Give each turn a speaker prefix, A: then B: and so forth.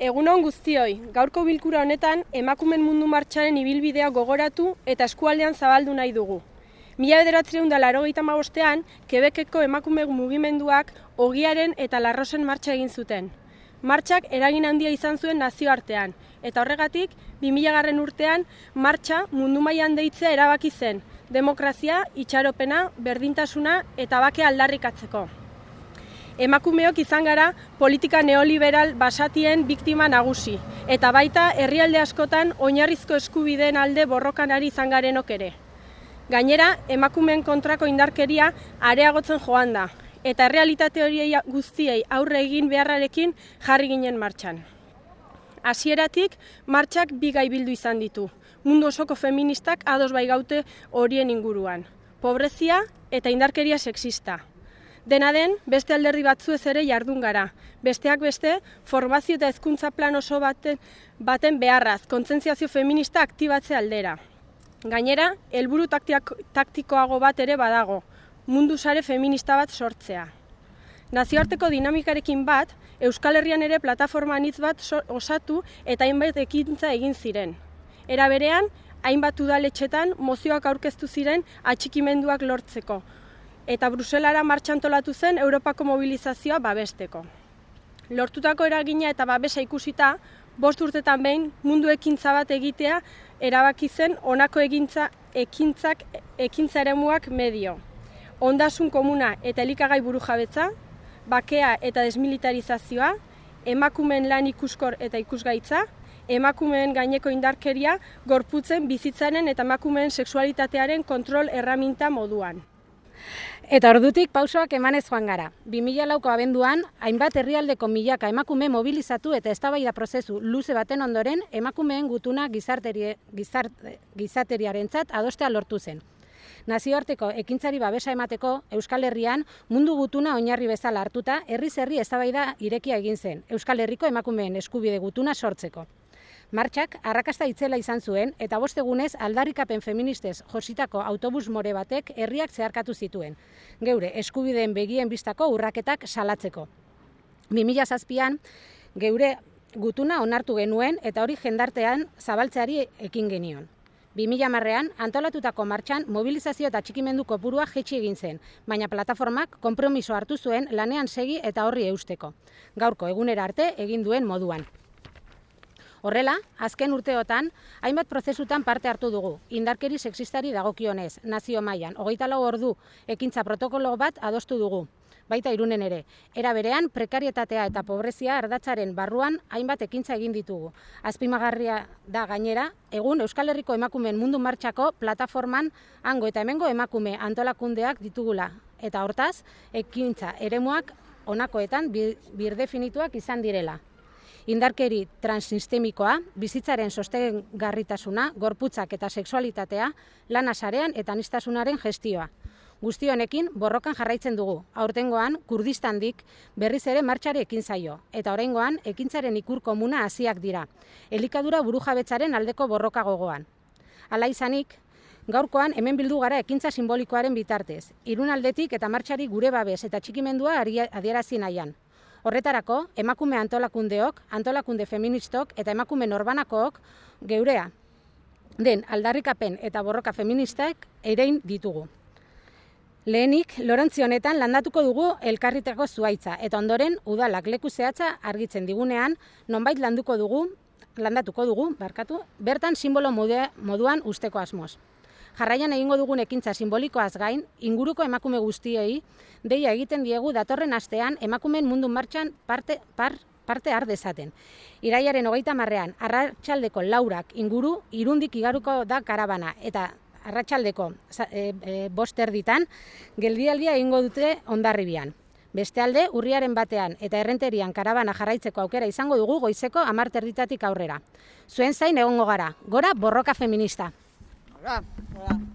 A: Egunon guztioi, gaurko bilkura honetan emakumen mundu martxaren ibilbidea gogoratu eta eskualdean zabaldu nahi dugu. Mila bederatzen da laro bostean, Kebekeko emakume mugimenduak ogiaren eta larrosen martxa egin zuten. Martxak eragin handia izan zuen nazioartean, eta horregatik, 2000 garren urtean, martxa mundu mailan deitzea erabaki zen, demokrazia, itxaropena, berdintasuna eta bake aldarrikatzeko emakumeok izan gara politika neoliberal basatien biktima nagusi, eta baita herrialde askotan oinarrizko eskubideen alde borrokan ari izan garenok ere. Gainera, emakumeen kontrako indarkeria areagotzen joan da, eta realitate horiei guztiei aurre egin beharrarekin jarri ginen martxan. Hasieratik martxak bi gai bildu izan ditu, mundu osoko feministak ados bai gaute horien inguruan. Pobrezia eta indarkeria sexista, Dena den, beste alderdi batzu ez ere jardun gara. Besteak beste, formazio eta hezkuntza plan oso baten, baten beharraz, kontzentziazio feminista aktibatze aldera. Gainera, helburu taktikoago bat ere badago, mundu sare feminista bat sortzea. Nazioarteko dinamikarekin bat, Euskal Herrian ere plataforma anitz bat osatu eta hainbat ekintza egin ziren. Era berean, hainbat udaletxetan mozioak aurkeztu ziren atxikimenduak lortzeko, eta Bruselara martxantolatu zen Europako mobilizazioa babesteko. Lortutako eragina eta babesa ikusita, bost urtetan behin mundu ekintza bat egitea erabaki zen honako egintza ekintzak ekintza eremuak medio. Ondasun komuna eta elikagai buru jabetza, bakea eta desmilitarizazioa, emakumeen lan ikuskor eta ikusgaitza, emakumeen gaineko indarkeria gorputzen bizitzaren eta emakumeen sexualitatearen kontrol erraminta moduan.
B: Eta ordutik pausoak emanez joan gara. 2004ko abenduan, hainbat herrialdeko milaka emakume mobilizatu eta eztabaida prozesu luze baten ondoren emakumeen gutuna gizarteri, gizart, gizateriarentzat adostea lortu zen. Nazioarteko ekintzari babesa emateko Euskal Herrian mundu gutuna oinarri bezala hartuta herri herri eztabaida irekia egin zen Euskal Herriko emakumeen eskubide gutuna sortzeko. Martxak arrakasta itzela izan zuen eta bostegunez aldarrikapen feministez jositako autobus more batek herriak zeharkatu zituen. Geure eskubideen begien bistako urraketak salatzeko. 2007an geure gutuna onartu genuen eta hori jendartean zabaltzeari ekin genion. 2010ean antolatutako martxan mobilizazio eta txikimendu kopurua jetxi egin zen, baina plataformak konpromiso hartu zuen lanean segi eta horri eusteko. Gaurko egunera arte egin duen moduan. Horrela, azken urteotan, hainbat prozesutan parte hartu dugu, indarkeri sexistari dagokionez, nazio mailan, hogeita lau ordu, ekintza protokolo bat adostu dugu, baita irunen ere. Era berean, prekarietatea eta pobrezia erdatzaren barruan hainbat ekintza egin ditugu. Azpimagarria da gainera, egun Euskal Herriko emakumeen mundu martxako plataforman hango eta hemengo emakume antolakundeak ditugula. Eta hortaz, ekintza eremuak honakoetan birdefinituak izan direla indarkeri transsistemikoa, bizitzaren sostengarritasuna, gorputzak eta sexualitatea, lana sarean eta anistasunaren gestioa. Guzti honekin borrokan jarraitzen dugu. Aurtengoan Kurdistandik berriz ere martxare ekin zaio eta oraingoan ekintzaren ikur komuna hasiak dira. Elikadura burujabetzaren aldeko borroka gogoan. Hala izanik, gaurkoan hemen bildu gara ekintza simbolikoaren bitartez. Irun aldetik eta martxari gure babes eta txikimendua adierazi nahian. Horretarako, emakume antolakundeok, antolakunde feministok eta emakume norbanakook geurea. Den aldarrikapen eta borroka feministak erein ditugu. Lehenik, Lorentzi honetan landatuko dugu elkarritako zuaitza eta ondoren udalak leku zehatza argitzen digunean nonbait landuko dugu, landatuko dugu, barkatu, bertan simbolo moduan usteko asmoz. Jarraian egingo dugun ekintza simbolikoaz gain, inguruko emakume guztiei, deia egiten diegu datorren astean emakumeen mundu martxan parte, par, parte har dezaten. Iraiaren hogeita marrean, arratsaldeko laurak inguru, irundik igaruko da karabana, eta arratsaldeko e, e, boster ditan, geldialdia egingo dute ondarribian. Beste alde, urriaren batean eta errenterian karabana jarraitzeko aukera izango dugu goizeko amarterditatik aurrera. Zuen zain egongo gara, gora borroka feminista. 走啦走